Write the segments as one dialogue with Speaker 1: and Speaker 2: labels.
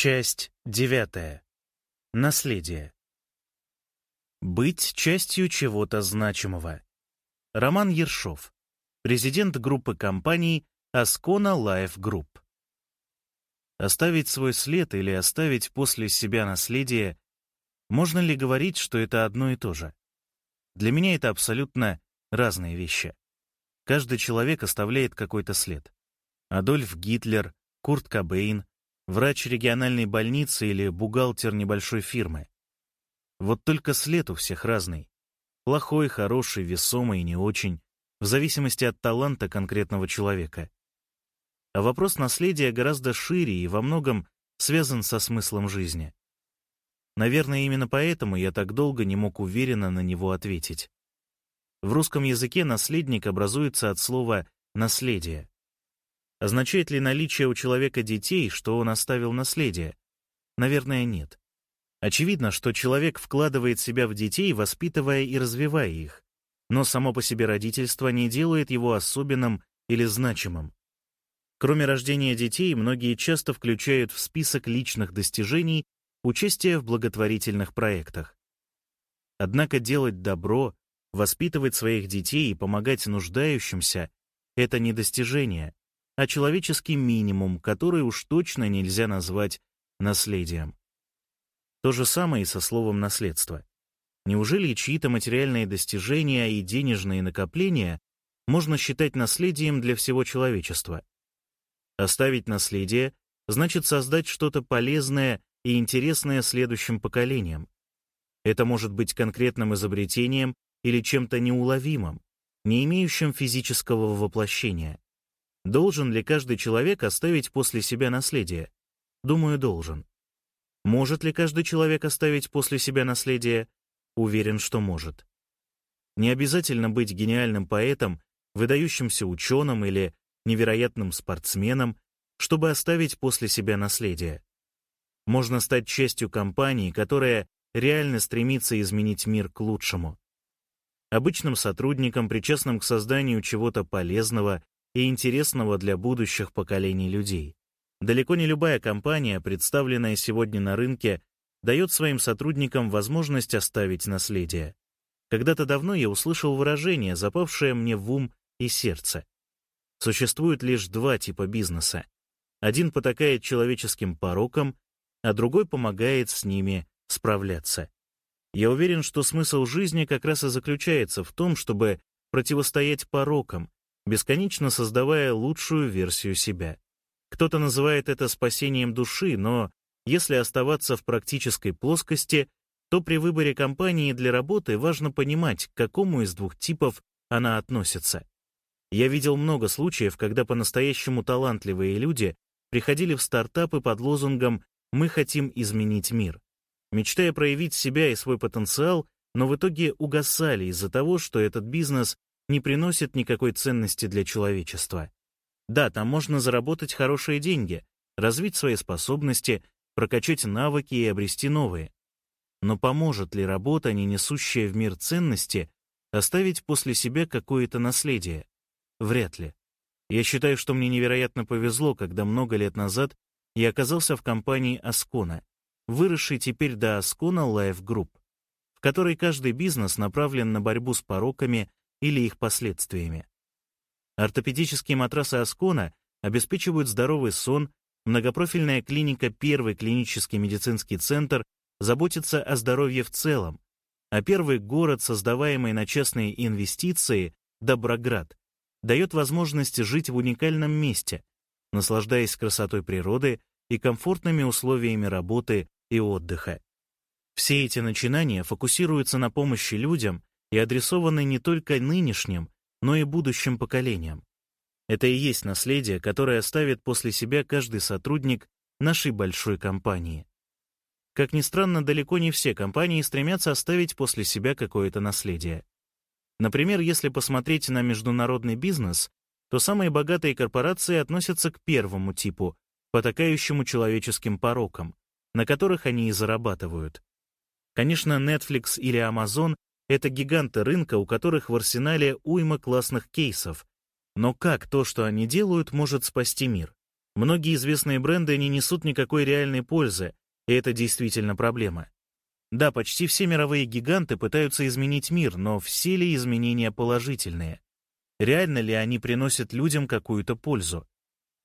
Speaker 1: Часть девятая. Наследие. Быть частью чего-то значимого. Роман Ершов. Президент группы компаний Ascona Life Group. Оставить свой след или оставить после себя наследие, можно ли говорить, что это одно и то же? Для меня это абсолютно разные вещи. Каждый человек оставляет какой-то след. Адольф Гитлер, Курт Кобейн, врач региональной больницы или бухгалтер небольшой фирмы. Вот только след у всех разный. Плохой, хороший, весомый и не очень, в зависимости от таланта конкретного человека. А вопрос наследия гораздо шире и во многом связан со смыслом жизни. Наверное, именно поэтому я так долго не мог уверенно на него ответить. В русском языке наследник образуется от слова «наследие». Означает ли наличие у человека детей, что он оставил наследие? Наверное, нет. Очевидно, что человек вкладывает себя в детей, воспитывая и развивая их. Но само по себе родительство не делает его особенным или значимым. Кроме рождения детей, многие часто включают в список личных достижений участие в благотворительных проектах. Однако делать добро, воспитывать своих детей и помогать нуждающимся — это не достижение, а человеческий минимум, который уж точно нельзя назвать наследием. То же самое и со словом «наследство». Неужели чьи-то материальные достижения и денежные накопления можно считать наследием для всего человечества? Оставить наследие значит создать что-то полезное и интересное следующим поколениям. Это может быть конкретным изобретением или чем-то неуловимым, не имеющим физического воплощения. Должен ли каждый человек оставить после себя наследие? Думаю, должен. Может ли каждый человек оставить после себя наследие? Уверен, что может. Не обязательно быть гениальным поэтом, выдающимся ученым или невероятным спортсменом, чтобы оставить после себя наследие. Можно стать частью компании, которая реально стремится изменить мир к лучшему. Обычным сотрудником, причастным к созданию чего-то полезного и интересного для будущих поколений людей. Далеко не любая компания, представленная сегодня на рынке, дает своим сотрудникам возможность оставить наследие. Когда-то давно я услышал выражение, запавшее мне в ум и сердце. Существует лишь два типа бизнеса. Один потакает человеческим порокам, а другой помогает с ними справляться. Я уверен, что смысл жизни как раз и заключается в том, чтобы противостоять порокам, бесконечно создавая лучшую версию себя. Кто-то называет это спасением души, но если оставаться в практической плоскости, то при выборе компании для работы важно понимать, к какому из двух типов она относится. Я видел много случаев, когда по-настоящему талантливые люди приходили в стартапы под лозунгом «Мы хотим изменить мир», мечтая проявить себя и свой потенциал, но в итоге угасали из-за того, что этот бизнес не приносит никакой ценности для человечества. Да, там можно заработать хорошие деньги, развить свои способности, прокачать навыки и обрести новые. Но поможет ли работа, не несущая в мир ценности, оставить после себя какое-то наследие? Вряд ли. Я считаю, что мне невероятно повезло, когда много лет назад я оказался в компании Ascona, выросшей теперь до Ascona Life Group, в которой каждый бизнес направлен на борьбу с пороками или их последствиями. Ортопедические матрасы Аскона обеспечивают здоровый сон, многопрофильная клиника «Первый клинический медицинский центр» заботится о здоровье в целом, а первый город, создаваемый на частные инвестиции, Доброград, дает возможность жить в уникальном месте, наслаждаясь красотой природы и комфортными условиями работы и отдыха. Все эти начинания фокусируются на помощи людям, и адресованы не только нынешним, но и будущим поколениям. Это и есть наследие, которое оставит после себя каждый сотрудник нашей большой компании. Как ни странно, далеко не все компании стремятся оставить после себя какое-то наследие. Например, если посмотреть на международный бизнес, то самые богатые корпорации относятся к первому типу, потакающему человеческим порокам, на которых они и зарабатывают. Конечно, Netflix или Amazon это гиганты рынка, у которых в арсенале уйма классных кейсов. Но как то, что они делают, может спасти мир? Многие известные бренды не несут никакой реальной пользы, и это действительно проблема. Да, почти все мировые гиганты пытаются изменить мир, но все ли изменения положительные? Реально ли они приносят людям какую-то пользу?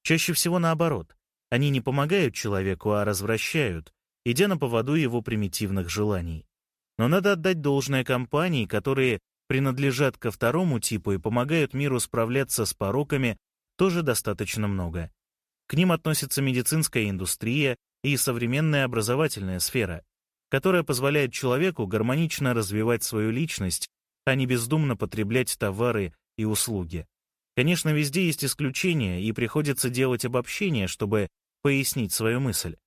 Speaker 1: Чаще всего наоборот. Они не помогают человеку, а развращают, идя на поводу его примитивных желаний. Но надо отдать должное компании, которые принадлежат ко второму типу и помогают миру справляться с пороками, тоже достаточно много. К ним относится медицинская индустрия и современная образовательная сфера, которая позволяет человеку гармонично развивать свою личность, а не бездумно потреблять товары и услуги. Конечно, везде есть исключения, и приходится делать обобщение, чтобы пояснить свою мысль.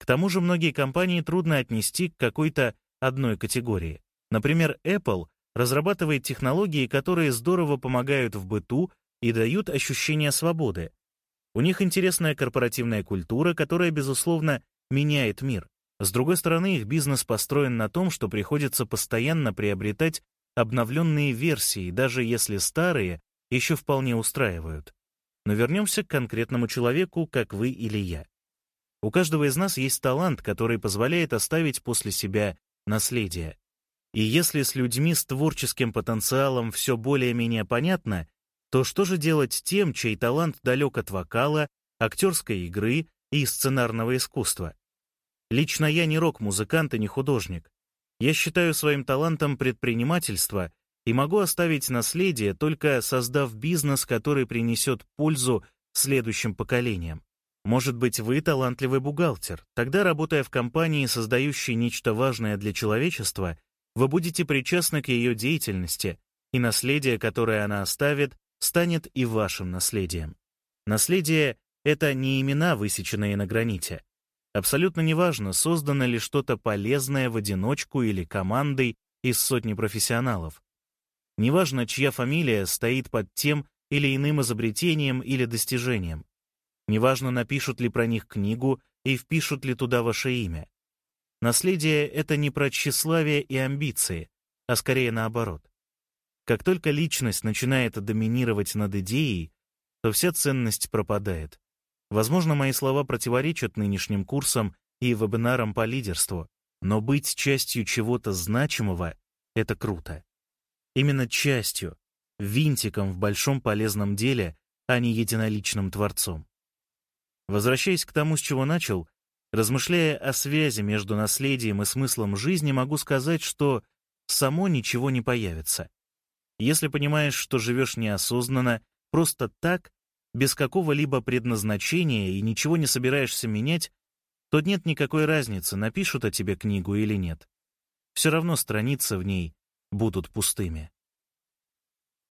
Speaker 1: К тому же многие компании трудно отнести к какой-то одной категории. Например, Apple разрабатывает технологии, которые здорово помогают в быту и дают ощущение свободы. У них интересная корпоративная культура, которая, безусловно, меняет мир. С другой стороны, их бизнес построен на том, что приходится постоянно приобретать обновленные версии, даже если старые еще вполне устраивают. Но вернемся к конкретному человеку, как вы или я. У каждого из нас есть талант, который позволяет оставить после себя наследие. И если с людьми с творческим потенциалом все более-менее понятно, то что же делать тем, чей талант далек от вокала, актерской игры и сценарного искусства? Лично я не рок-музыкант и не художник. Я считаю своим талантом предпринимательство и могу оставить наследие, только создав бизнес, который принесет пользу следующим поколениям. Может быть, вы талантливый бухгалтер. Тогда, работая в компании, создающей нечто важное для человечества, вы будете причастны к ее деятельности, и наследие, которое она оставит, станет и вашим наследием. Наследие — это не имена, высеченные на граните. Абсолютно неважно, создано ли что-то полезное в одиночку или командой из сотни профессионалов. Неважно, чья фамилия стоит под тем или иным изобретением или достижением. Неважно, напишут ли про них книгу и впишут ли туда ваше имя. Наследие — это не про тщеславие и амбиции, а скорее наоборот. Как только личность начинает доминировать над идеей, то вся ценность пропадает. Возможно, мои слова противоречат нынешним курсам и вебинарам по лидерству, но быть частью чего-то значимого — это круто. Именно частью, винтиком в большом полезном деле, а не единоличным творцом. Возвращаясь к тому, с чего начал, размышляя о связи между наследием и смыслом жизни, могу сказать, что само ничего не появится. Если понимаешь, что живешь неосознанно, просто так, без какого-либо предназначения и ничего не собираешься менять, то нет никакой разницы, напишут о тебе книгу или нет. Все равно страницы в ней будут пустыми.